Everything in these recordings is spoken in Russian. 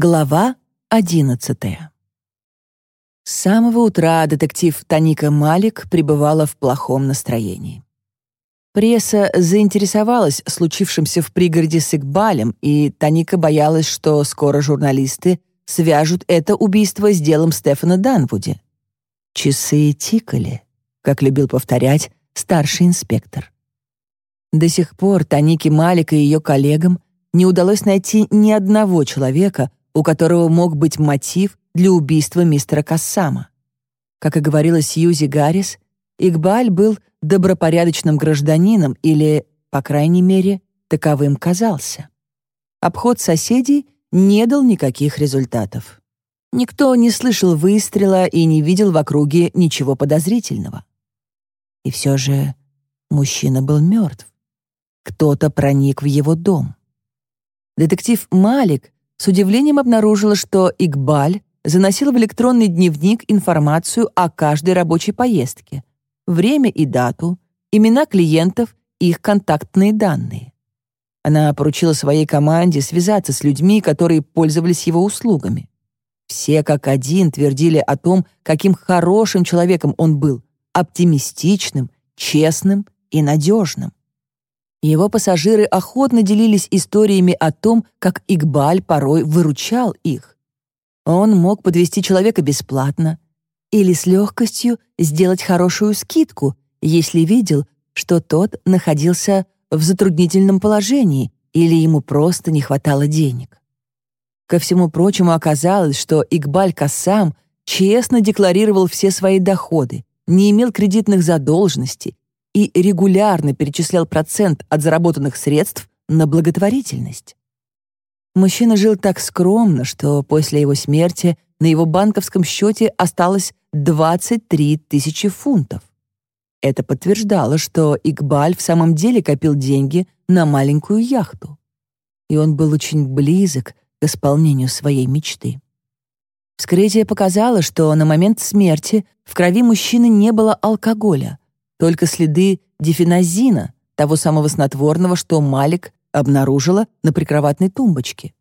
Глава одиннадцатая. С самого утра детектив Таника Малик пребывала в плохом настроении. Пресса заинтересовалась случившимся в пригороде с Игбалем, и Таника боялась, что скоро журналисты свяжут это убийство с делом Стефана Данвуди. Часы тикали, как любил повторять старший инспектор. До сих пор Танике Малик и ее коллегам не удалось найти ни одного человека, у которого мог быть мотив для убийства мистера Кассама. Как и говорила Сьюзи Гаррис, Игбаль был добропорядочным гражданином или, по крайней мере, таковым казался. Обход соседей не дал никаких результатов. Никто не слышал выстрела и не видел в округе ничего подозрительного. И все же мужчина был мертв. Кто-то проник в его дом. Детектив Малик с удивлением обнаружила, что Игбаль заносил в электронный дневник информацию о каждой рабочей поездке, время и дату, имена клиентов и их контактные данные. Она поручила своей команде связаться с людьми, которые пользовались его услугами. Все как один твердили о том, каким хорошим человеком он был, оптимистичным, честным и надежным. Его пассажиры охотно делились историями о том, как Игбаль порой выручал их. Он мог подвести человека бесплатно или с легкостью сделать хорошую скидку, если видел, что тот находился в затруднительном положении или ему просто не хватало денег. Ко всему прочему оказалось, что Игбаль Кассам честно декларировал все свои доходы, не имел кредитных задолженностей и регулярно перечислял процент от заработанных средств на благотворительность. Мужчина жил так скромно, что после его смерти на его банковском счете осталось 23 тысячи фунтов. Это подтверждало, что Игбаль в самом деле копил деньги на маленькую яхту. И он был очень близок к исполнению своей мечты. Вскрытие показало, что на момент смерти в крови мужчины не было алкоголя, только следы дифеназина, того самого снотворного, что Малик обнаружила на прикроватной тумбочке.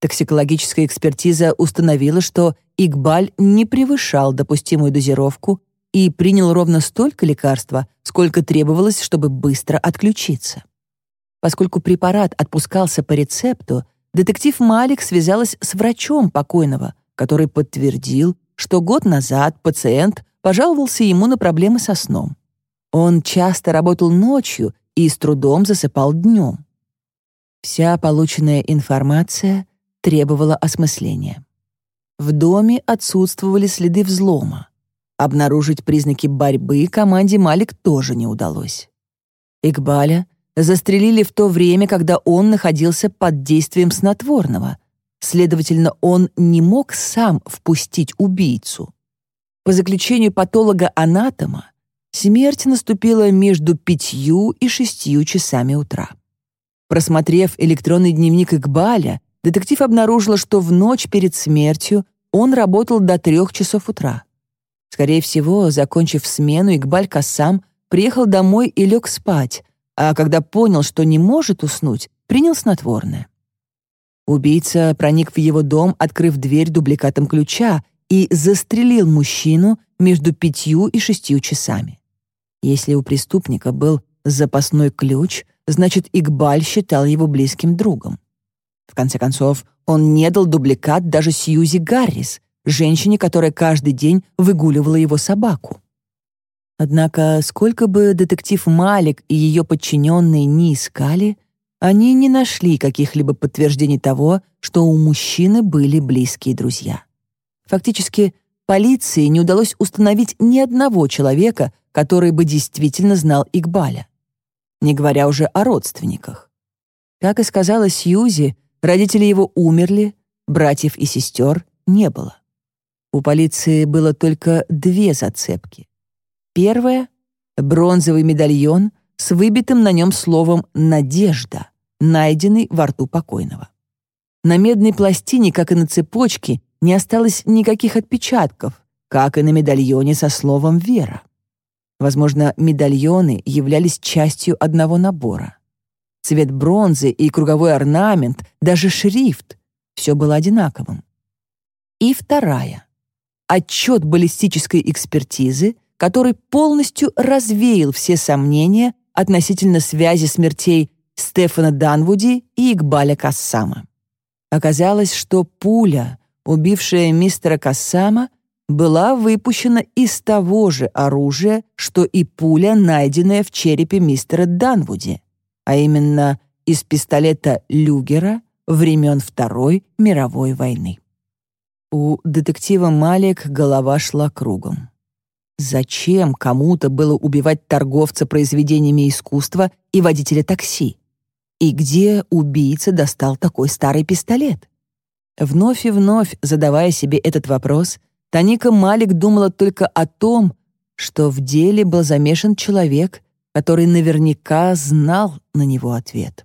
Токсикологическая экспертиза установила, что Игбаль не превышал допустимую дозировку и принял ровно столько лекарства, сколько требовалось, чтобы быстро отключиться. Поскольку препарат отпускался по рецепту, детектив Малик связалась с врачом покойного, который подтвердил, что год назад пациент пожаловался ему на проблемы со сном. Он часто работал ночью и с трудом засыпал днем. Вся полученная информация требовала осмысления. В доме отсутствовали следы взлома. Обнаружить признаки борьбы команде Малик тоже не удалось. Игбаля застрелили в то время, когда он находился под действием снотворного. Следовательно, он не мог сам впустить убийцу. По заключению патолога-анатома, Смерть наступила между пятью и шестью часами утра. Просмотрев электронный дневник Игбаля, детектив обнаружила, что в ночь перед смертью он работал до трех часов утра. Скорее всего, закончив смену, Игбаль Кассам приехал домой и лег спать, а когда понял, что не может уснуть, принял снотворное. Убийца проник в его дом, открыв дверь дубликатом ключа, и застрелил мужчину между пятью и шестью часами. Если у преступника был запасной ключ, значит, Игбаль считал его близким другом. В конце концов, он не дал дубликат даже Сьюзи Гаррис, женщине, которая каждый день выгуливала его собаку. Однако, сколько бы детектив Малик и ее подчиненные ни искали, они не нашли каких-либо подтверждений того, что у мужчины были близкие друзья. Фактически, полиции не удалось установить ни одного человека, который бы действительно знал Игбаля, не говоря уже о родственниках. Как и сказала Сьюзи, родители его умерли, братьев и сестер не было. У полиции было только две зацепки. Первая — бронзовый медальон с выбитым на нем словом «надежда», найденный во рту покойного. На медной пластине, как и на цепочке, не осталось никаких отпечатков, как и на медальоне со словом «вера». Возможно, медальоны являлись частью одного набора. Цвет бронзы и круговой орнамент, даже шрифт Все было одинаковым. И вторая. Отчет баллистической экспертизы, который полностью развеял все сомнения относительно связи смертей Стефана Данвуди и Игбаля Кассама. Оказалось, что пуля, убившая мистера Кассама, была выпущена из того же оружия, что и пуля, найденная в черепе мистера Данвуди, а именно из пистолета Люгера времен Второй мировой войны. У детектива Малик голова шла кругом. Зачем кому-то было убивать торговца произведениями искусства и водителя такси? И где убийца достал такой старый пистолет? Вновь и вновь задавая себе этот вопрос, Таника Малик думала только о том, что в деле был замешан человек, который наверняка знал на него ответ.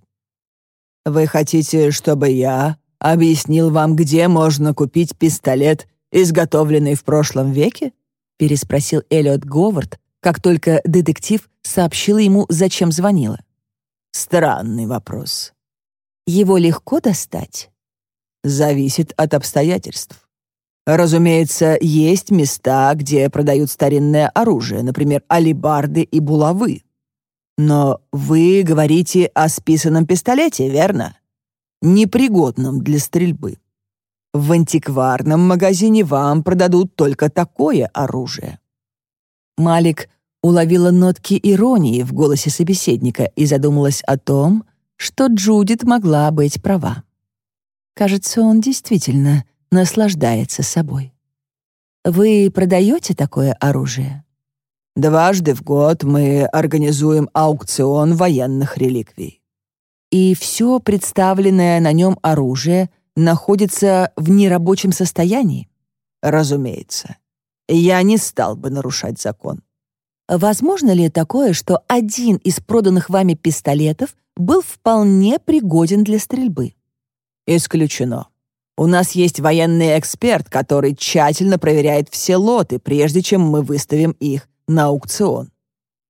«Вы хотите, чтобы я объяснил вам, где можно купить пистолет, изготовленный в прошлом веке?» переспросил Эллиот Говард, как только детектив сообщил ему, зачем звонила. «Странный вопрос. Его легко достать?» «Зависит от обстоятельств. Разумеется, есть места, где продают старинное оружие, например, алибарды и булавы. Но вы говорите о списанном пистолете, верно? Непригодном для стрельбы. В антикварном магазине вам продадут только такое оружие. Малик уловила нотки иронии в голосе собеседника и задумалась о том, что Джудит могла быть права. Кажется, он действительно наслаждается собой. Вы продаете такое оружие? Дважды в год мы организуем аукцион военных реликвий. И все представленное на нем оружие находится в нерабочем состоянии? Разумеется. Я не стал бы нарушать закон. Возможно ли такое, что один из проданных вами пистолетов был вполне пригоден для стрельбы? Исключено. У нас есть военный эксперт, который тщательно проверяет все лоты, прежде чем мы выставим их на аукцион.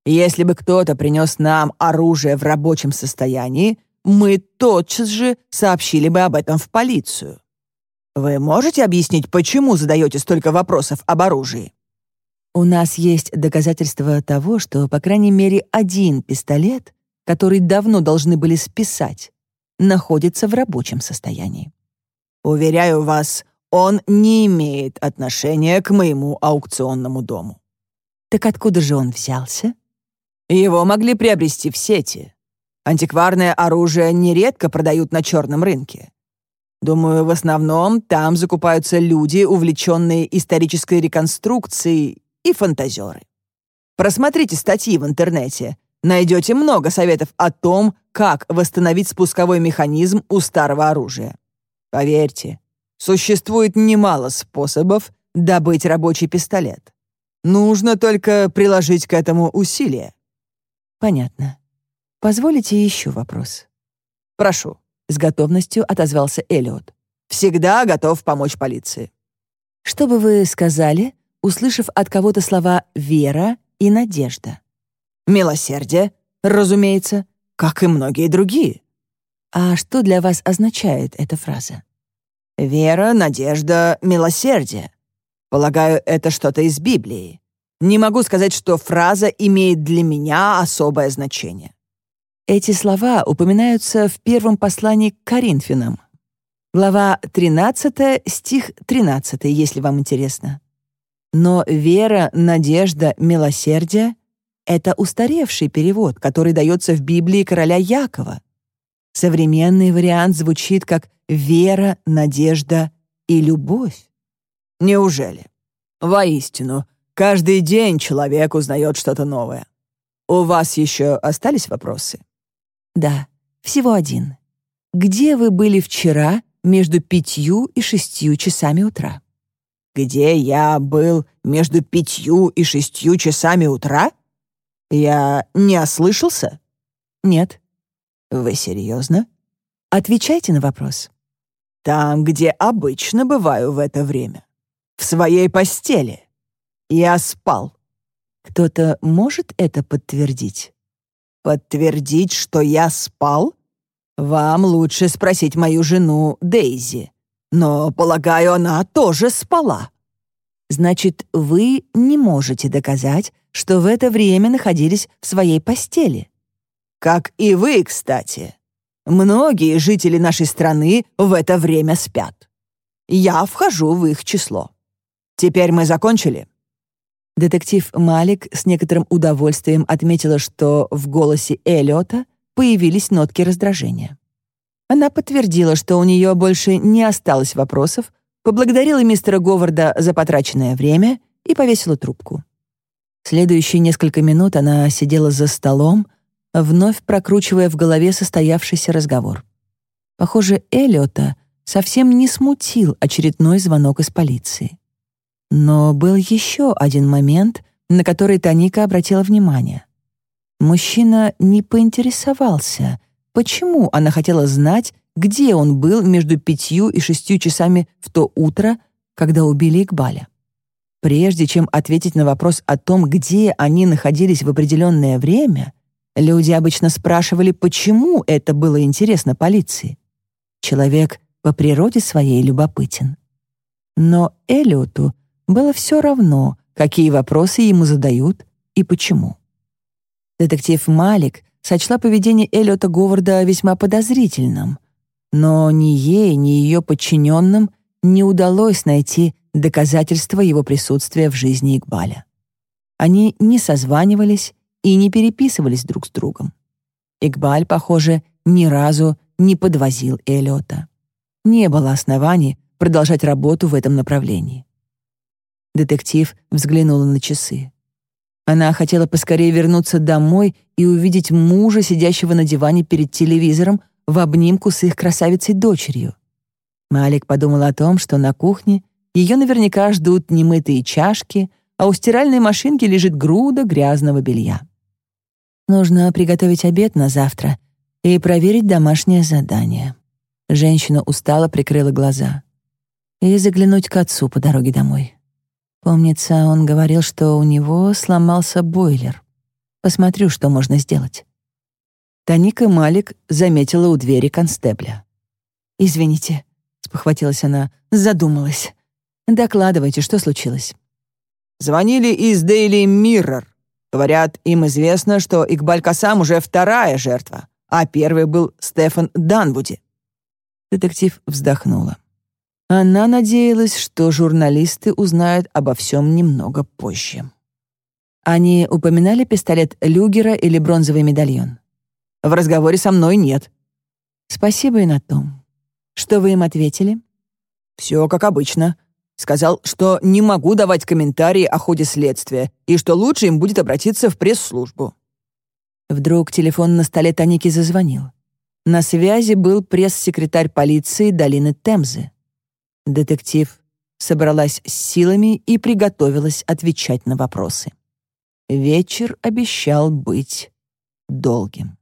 Если бы кто-то принес нам оружие в рабочем состоянии, мы тотчас же сообщили бы об этом в полицию. Вы можете объяснить, почему задаете столько вопросов об оружии? У нас есть доказательства того, что, по крайней мере, один пистолет, который давно должны были списать, находится в рабочем состоянии. Уверяю вас, он не имеет отношения к моему аукционному дому. Так откуда же он взялся? Его могли приобрести в сети. Антикварное оружие нередко продают на черном рынке. Думаю, в основном там закупаются люди, увлеченные исторической реконструкцией и фантазеры. Просмотрите статьи в интернете. Найдете много советов о том, как восстановить спусковой механизм у старого оружия. Поверьте, существует немало способов добыть рабочий пистолет. Нужно только приложить к этому усилия. Понятно. Позволите еще вопрос? Прошу, с готовностью отозвался Элиот. Всегда готов помочь полиции. Что бы вы сказали, услышав от кого-то слова «вера» и «надежда»? Милосердие, разумеется, как и многие другие. А что для вас означает эта фраза? Вера, надежда, милосердие. Полагаю, это что-то из Библии. Не могу сказать, что фраза имеет для меня особое значение. Эти слова упоминаются в первом послании к Коринфянам. Глава 13, стих 13, если вам интересно. Но вера, надежда, милосердие — это устаревший перевод, который дается в Библии короля Якова. Современный вариант звучит как «вера, надежда и любовь». Неужели? Воистину, каждый день человек узнает что-то новое. У вас еще остались вопросы? Да, всего один. Где вы были вчера между пятью и шестью часами утра? Где я был между пятью и шестью часами утра? Я не ослышался? Нет. Вы серьезно? Отвечайте на вопрос. Там, где обычно бываю в это время. В своей постели. Я спал. Кто-то может это подтвердить? Подтвердить, что я спал? Вам лучше спросить мою жену Дейзи. но, полагаю, она тоже спала». «Значит, вы не можете доказать, что в это время находились в своей постели?» «Как и вы, кстати. Многие жители нашей страны в это время спят. Я вхожу в их число. Теперь мы закончили?» Детектив Малик с некоторым удовольствием отметила, что в голосе Эллиота появились нотки раздражения. Она подтвердила, что у нее больше не осталось вопросов, поблагодарила мистера Говарда за потраченное время и повесила трубку. Следующие несколько минут она сидела за столом, вновь прокручивая в голове состоявшийся разговор. Похоже, Эллиота совсем не смутил очередной звонок из полиции. Но был еще один момент, на который Таника обратила внимание. Мужчина не поинтересовался — Почему она хотела знать, где он был между пятью и шестью часами в то утро, когда убили Игбаля? Прежде чем ответить на вопрос о том, где они находились в определенное время, люди обычно спрашивали, почему это было интересно полиции. Человек по природе своей любопытен. Но Эллиоту было все равно, какие вопросы ему задают и почему. Детектив Малик сочла поведение Эллиота Говарда весьма подозрительным, но ни ей, ни ее подчиненным не удалось найти доказательства его присутствия в жизни Игбаля. Они не созванивались и не переписывались друг с другом. Игбаль, похоже, ни разу не подвозил Эллиота. Не было оснований продолжать работу в этом направлении. Детектив взглянула на часы. Она хотела поскорее вернуться домой и увидеть мужа, сидящего на диване перед телевизором, в обнимку с их красавицей-дочерью. Малик подумал о том, что на кухне ее наверняка ждут немытые чашки, а у стиральной машинки лежит груда грязного белья. Нужно приготовить обед на завтра и проверить домашнее задание. Женщина устало прикрыла глаза. И заглянуть к отцу по дороге домой. Помнится, он говорил, что у него сломался бойлер. Посмотрю, что можно сделать. Таника Малик заметила у двери констебля. «Извините», — спохватилась она, задумалась. «Докладывайте, что случилось». «Звонили из Daily Mirror. Говорят, им известно, что Игбаль Касам уже вторая жертва, а первый был Стефан Данвуди». Детектив вздохнула. Она надеялась, что журналисты узнают обо всем немного позже. Они упоминали пистолет Люгера или бронзовый медальон? В разговоре со мной нет. Спасибо и на том. Что вы им ответили? Все как обычно. Сказал, что не могу давать комментарии о ходе следствия и что лучше им будет обратиться в пресс-службу. Вдруг телефон на столе Таники зазвонил. На связи был пресс-секретарь полиции долины Темзы. Детектив собралась с силами и приготовилась отвечать на вопросы. Вечер обещал быть долгим.